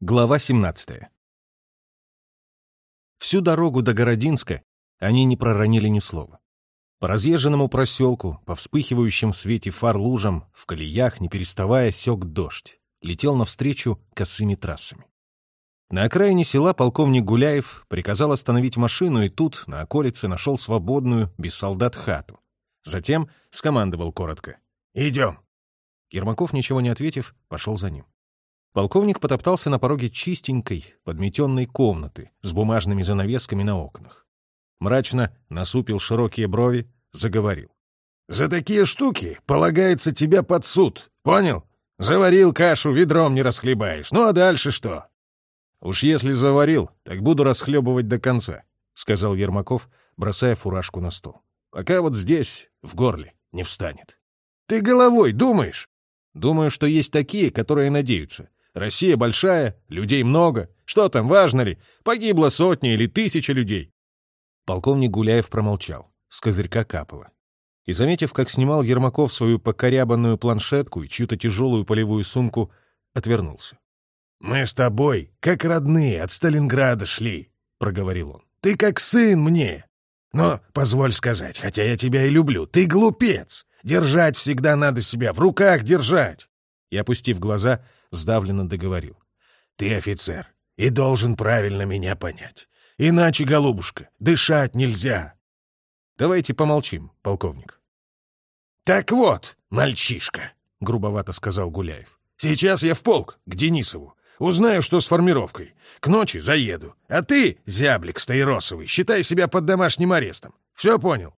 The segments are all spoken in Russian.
Глава 17. Всю дорогу до Городинска они не проронили ни слова. По разъезженному проселку, по вспыхивающим в свете фар лужам, в колеях, не переставая, сёк дождь, летел навстречу косыми трассами. На окраине села полковник Гуляев приказал остановить машину, и тут, на околице, нашел свободную, без солдат, хату. Затем скомандовал коротко. «Идем!» Ермаков, ничего не ответив, пошел за ним. Полковник потоптался на пороге чистенькой, подметенной комнаты с бумажными занавесками на окнах. Мрачно насупил широкие брови, заговорил. «За такие штуки полагается тебя под суд, понял? Заварил кашу, ведром не расхлебаешь. Ну а дальше что?» «Уж если заварил, так буду расхлебывать до конца», — сказал Ермаков, бросая фуражку на стол. «Пока вот здесь, в горле, не встанет». «Ты головой думаешь?» «Думаю, что есть такие, которые надеются. Россия большая, людей много. Что там, важно ли? Погибло сотня или тысяча людей. Полковник Гуляев промолчал. С козырька капало. И, заметив, как снимал Ермаков свою покорябанную планшетку и чью-то тяжелую полевую сумку, отвернулся. «Мы с тобой, как родные, от Сталинграда шли», — проговорил он. «Ты как сын мне. Но, позволь сказать, хотя я тебя и люблю, ты глупец. Держать всегда надо себя, в руках держать». И, опустив глаза, сдавленно договорил. «Ты офицер и должен правильно меня понять. Иначе, голубушка, дышать нельзя». «Давайте помолчим, полковник». «Так вот, мальчишка», — грубовато сказал Гуляев. «Сейчас я в полк, к Денисову. Узнаю, что с формировкой. К ночи заеду. А ты, зяблик стаиросовый, считай себя под домашним арестом. Все понял?»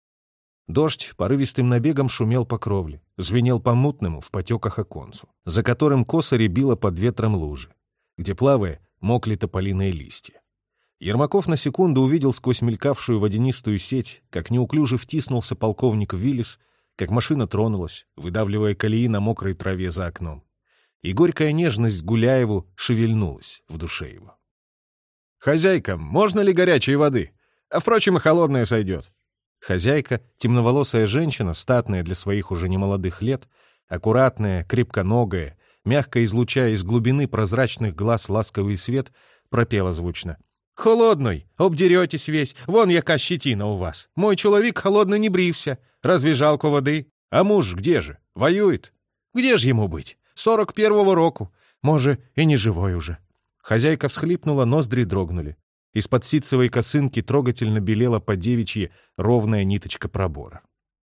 Дождь порывистым набегом шумел по кровле, звенел по мутному в потеках оконцу, за которым косо рябило под ветром лужи, где, плавая, мокли тополиные листья. Ермаков на секунду увидел сквозь мелькавшую водянистую сеть, как неуклюже втиснулся полковник Виллис, как машина тронулась, выдавливая колеи на мокрой траве за окном. И горькая нежность Гуляеву шевельнулась в душе его. «Хозяйка, можно ли горячей воды? А, впрочем, и холодная сойдет», Хозяйка, темноволосая женщина, статная для своих уже немолодых лет, аккуратная, крепконогая, мягко излучая из глубины прозрачных глаз ласковый свет, пропела звучно. «Холодной! Обдеретесь весь! Вон яка щетина у вас! Мой человек холодно не брився! Разве жалко воды? А муж где же? Воюет? Где ж ему быть? Сорок первого року! Може, и не живой уже!» Хозяйка всхлипнула, ноздри дрогнули. Из-под ситцевой косынки трогательно белела по девичьи ровная ниточка пробора.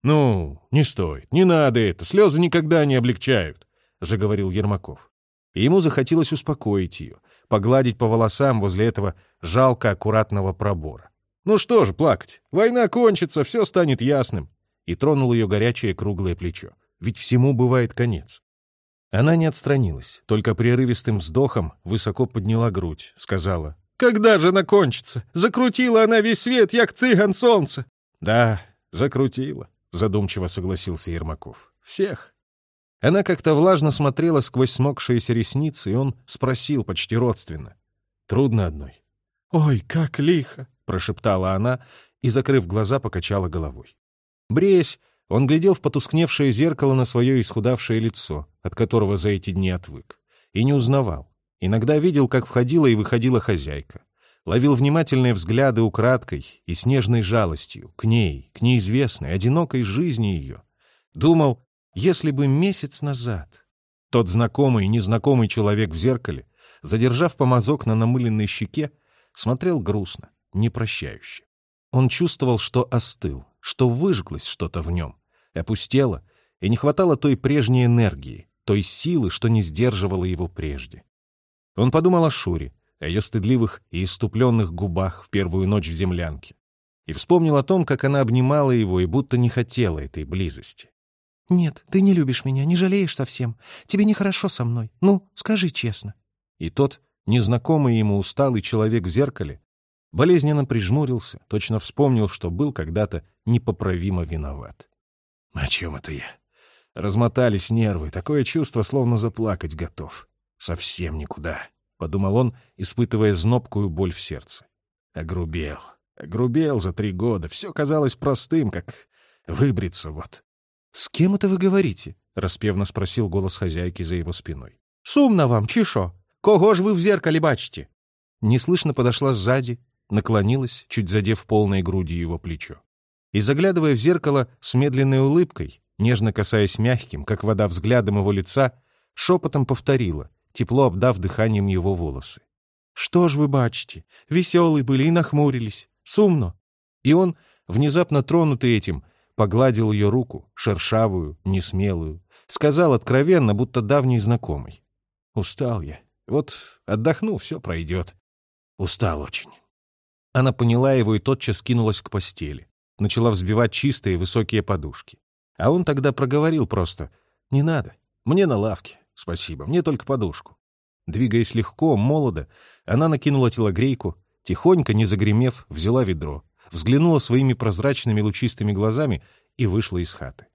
«Ну, не стоит, не надо это, слезы никогда не облегчают», — заговорил Ермаков. Ему захотелось успокоить ее, погладить по волосам возле этого жалко аккуратного пробора. «Ну что же плакать? Война кончится, все станет ясным». И тронул ее горячее круглое плечо. Ведь всему бывает конец. Она не отстранилась, только прерывистым вздохом высоко подняла грудь, сказала когда же она кончится? Закрутила она весь свет, як цыган солнце. Да, закрутила, задумчиво согласился Ермаков. Всех. Она как-то влажно смотрела сквозь смокшиеся ресницы, и он спросил почти родственно. Трудно одной. «Ой, как лихо!» — прошептала она и, закрыв глаза, покачала головой. Бреясь, он глядел в потускневшее зеркало на свое исхудавшее лицо, от которого за эти дни отвык, и не узнавал. Иногда видел, как входила и выходила хозяйка. Ловил внимательные взгляды украдкой и с нежной жалостью к ней, к неизвестной, одинокой жизни ее. Думал, если бы месяц назад тот знакомый и незнакомый человек в зеркале, задержав помазок на намыленной щеке, смотрел грустно, непрощающе. Он чувствовал, что остыл, что выжглось что-то в нем, опустело, и не хватало той прежней энергии, той силы, что не сдерживала его прежде. Он подумал о Шуре, о ее стыдливых и иступленных губах в первую ночь в землянке, и вспомнил о том, как она обнимала его и будто не хотела этой близости. «Нет, ты не любишь меня, не жалеешь совсем. Тебе нехорошо со мной. Ну, скажи честно». И тот, незнакомый ему усталый человек в зеркале, болезненно прижмурился, точно вспомнил, что был когда-то непоправимо виноват. «О чем это я?» Размотались нервы, такое чувство, словно заплакать готов совсем никуда», — подумал он, испытывая знобкую боль в сердце. Огрубел, огрубел за три года, все казалось простым, как выбриться вот. «С кем это вы говорите?» — распевно спросил голос хозяйки за его спиной. «Сумно вам, чишо? Кого ж вы в зеркале бачите?» Неслышно подошла сзади, наклонилась, чуть задев полной грудью его плечо. И, заглядывая в зеркало с медленной улыбкой, нежно касаясь мягким, как вода взглядом его лица, шепотом повторила, тепло обдав дыханием его волосы. «Что ж вы бачите? Веселые были и нахмурились. Сумно!» И он, внезапно тронутый этим, погладил ее руку, шершавую, несмелую, сказал откровенно, будто давний знакомый. «Устал я. Вот отдохну, все пройдет. Устал очень». Она поняла его и тотчас кинулась к постели. Начала взбивать чистые высокие подушки. А он тогда проговорил просто «Не надо, мне на лавке, спасибо, мне только подушку». Двигаясь легко, молодо, она накинула телогрейку, тихонько, не загремев, взяла ведро, взглянула своими прозрачными лучистыми глазами и вышла из хаты.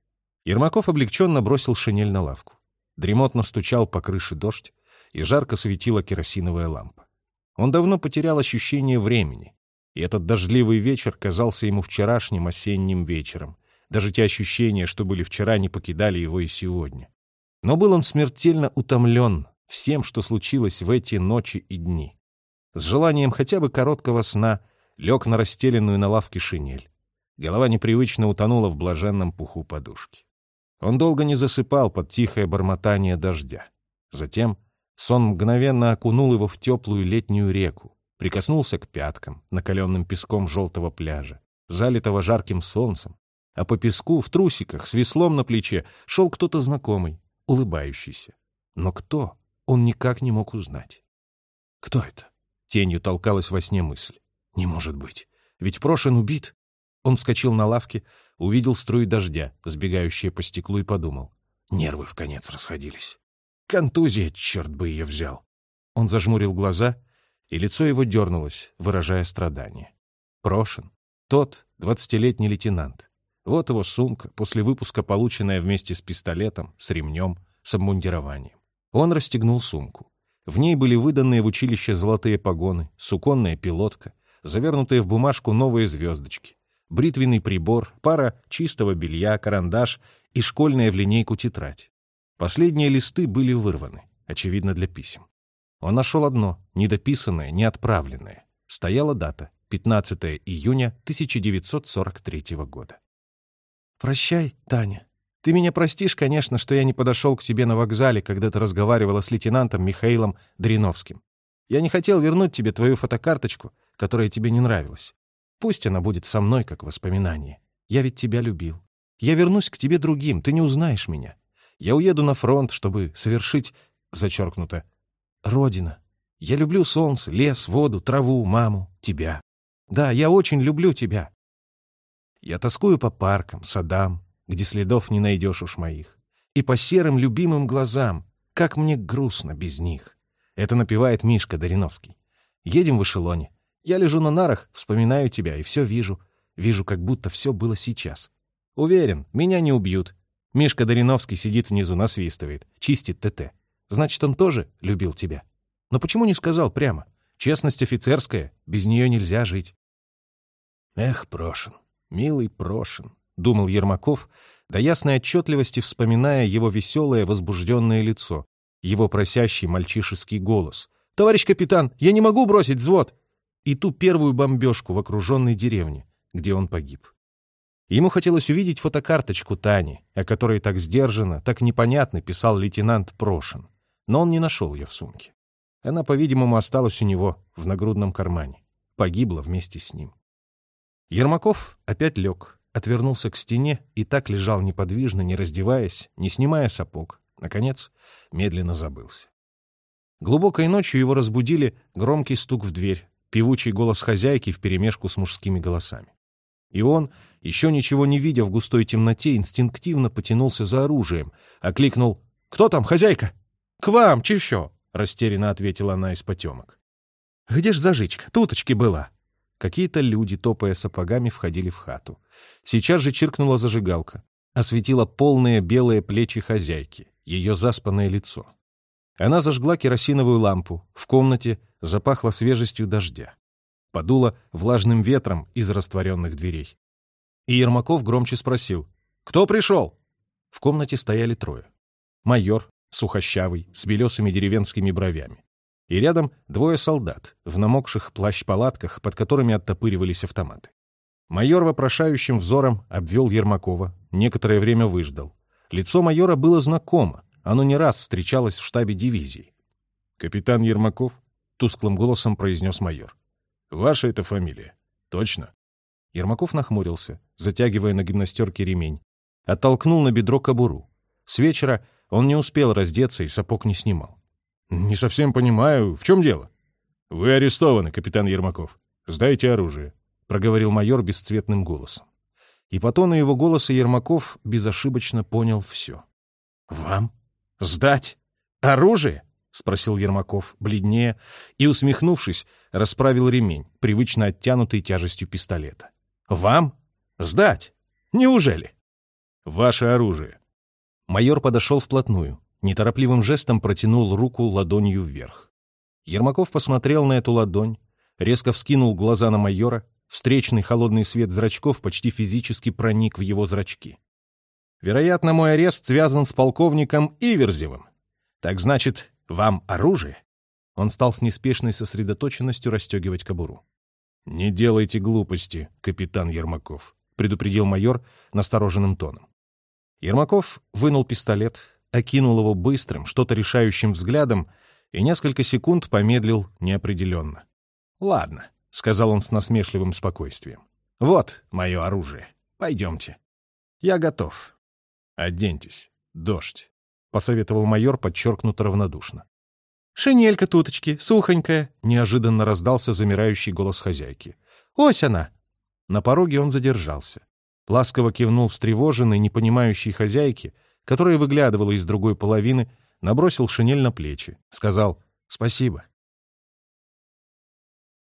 Ермаков облегченно бросил шинель на лавку. Дремотно стучал по крыше дождь, и жарко светила керосиновая лампа. Он давно потерял ощущение времени, и этот дождливый вечер казался ему вчерашним осенним вечером. Даже те ощущения, что были вчера, не покидали его и сегодня. Но был он смертельно утомлен всем, что случилось в эти ночи и дни. С желанием хотя бы короткого сна лег на расстеленную на лавке шинель. Голова непривычно утонула в блаженном пуху подушки. Он долго не засыпал под тихое бормотание дождя. Затем сон мгновенно окунул его в теплую летнюю реку, прикоснулся к пяткам, накаленным песком желтого пляжа, залитого жарким солнцем, а по песку в трусиках с веслом на плече шел кто-то знакомый, улыбающийся. Но кто, он никак не мог узнать. Кто это? Тенью толкалась во сне мысль. Не может быть, ведь Прошин убит. Он вскочил на лавке, увидел струи дождя, сбегающие по стеклу, и подумал. Нервы в конец расходились. Контузия, черт бы ее взял. Он зажмурил глаза и лицо его дернулось, выражая страдание. Прошен. Тот, двадцатилетний лейтенант. Вот его сумка, после выпуска полученная вместе с пистолетом, с ремнем, с обмундированием. Он расстегнул сумку. В ней были выданные в училище золотые погоны, суконная пилотка, завернутые в бумажку новые звездочки, бритвенный прибор, пара чистого белья, карандаш и школьная в линейку тетрадь. Последние листы были вырваны, очевидно, для писем. Он нашел одно, недописанное, неотправленное. Стояла дата — 15 июня 1943 года. «Прощай, Таня. Ты меня простишь, конечно, что я не подошел к тебе на вокзале, когда ты разговаривала с лейтенантом Михаилом Дриновским. Я не хотел вернуть тебе твою фотокарточку, которая тебе не нравилась. Пусть она будет со мной, как воспоминание. Я ведь тебя любил. Я вернусь к тебе другим, ты не узнаешь меня. Я уеду на фронт, чтобы совершить, зачеркнуто, Родина. Я люблю солнце, лес, воду, траву, маму, тебя. Да, я очень люблю тебя. Я тоскую по паркам, садам, где следов не найдешь уж моих. И по серым любимым глазам, как мне грустно без них. Это напевает Мишка Дариновский. Едем в эшелоне. Я лежу на нарах, вспоминаю тебя и все вижу. Вижу, как будто все было сейчас. Уверен, меня не убьют. Мишка Дариновский сидит внизу, насвистывает, чистит ТТ. Значит, он тоже любил тебя. Но почему не сказал прямо? Честность офицерская, без нее нельзя жить. Эх, Прошин, милый Прошин, думал Ермаков, до ясной отчетливости вспоминая его веселое возбужденное лицо, его просящий мальчишеский голос. «Товарищ капитан, я не могу бросить взвод!» И ту первую бомбежку в окруженной деревне, где он погиб. Ему хотелось увидеть фотокарточку Тани, о которой так сдержанно, так непонятно писал лейтенант Прошин но он не нашел ее в сумке. Она, по-видимому, осталась у него в нагрудном кармане. Погибла вместе с ним. Ермаков опять лег, отвернулся к стене и так лежал неподвижно, не раздеваясь, не снимая сапог. Наконец, медленно забылся. Глубокой ночью его разбудили громкий стук в дверь, певучий голос хозяйки вперемешку с мужскими голосами. И он, еще ничего не видя в густой темноте, инстинктивно потянулся за оружием, окликнул «Кто там, хозяйка?» «К вам, чещо!» — растерянно ответила она из потемок. «Где ж зажичка? Туточки была!» Какие-то люди, топая сапогами, входили в хату. Сейчас же чиркнула зажигалка. Осветила полные белые плечи хозяйки, ее заспанное лицо. Она зажгла керосиновую лампу. В комнате запахло свежестью дождя. Подуло влажным ветром из растворенных дверей. И Ермаков громче спросил. «Кто пришел?» В комнате стояли трое. Майор, сухощавый, с белесыми деревенскими бровями. И рядом двое солдат в намокших плащ-палатках, под которыми оттопыривались автоматы. Майор вопрошающим взором обвел Ермакова, некоторое время выждал. Лицо майора было знакомо, оно не раз встречалось в штабе дивизии. «Капитан Ермаков?» — тусклым голосом произнес майор. «Ваша это фамилия? Точно?» Ермаков нахмурился, затягивая на гимнастерке ремень. Оттолкнул на бедро кобуру. С вечера он не успел раздеться и сапог не снимал. «Не совсем понимаю, в чем дело?» «Вы арестованы, капитан Ермаков. Сдайте оружие», — проговорил майор бесцветным голосом. И по тону его голоса Ермаков безошибочно понял все. «Вам? Сдать? Оружие?» — спросил Ермаков, бледнее, и, усмехнувшись, расправил ремень, привычно оттянутый тяжестью пистолета. «Вам? Сдать? Неужели?» «Ваше оружие». Майор подошел вплотную, неторопливым жестом протянул руку ладонью вверх. Ермаков посмотрел на эту ладонь, резко вскинул глаза на майора, встречный холодный свет зрачков почти физически проник в его зрачки. «Вероятно, мой арест связан с полковником Иверзевым. Так значит, вам оружие?» Он стал с неспешной сосредоточенностью расстегивать кобуру. «Не делайте глупости, капитан Ермаков», — предупредил майор настороженным тоном. Ермаков вынул пистолет, окинул его быстрым, что-то решающим взглядом и несколько секунд помедлил неопределенно. «Ладно», — сказал он с насмешливым спокойствием. «Вот мое оружие. Пойдемте. Я готов. Оденьтесь. Дождь», — посоветовал майор подчеркнуто равнодушно. «Шинелька туточки, сухонькая», — неожиданно раздался замирающий голос хозяйки. «Ось она!» На пороге он задержался. Ласково кивнул встревоженной, непонимающей хозяйке, которая выглядывала из другой половины, набросил шинель на плечи, сказал «Спасибо».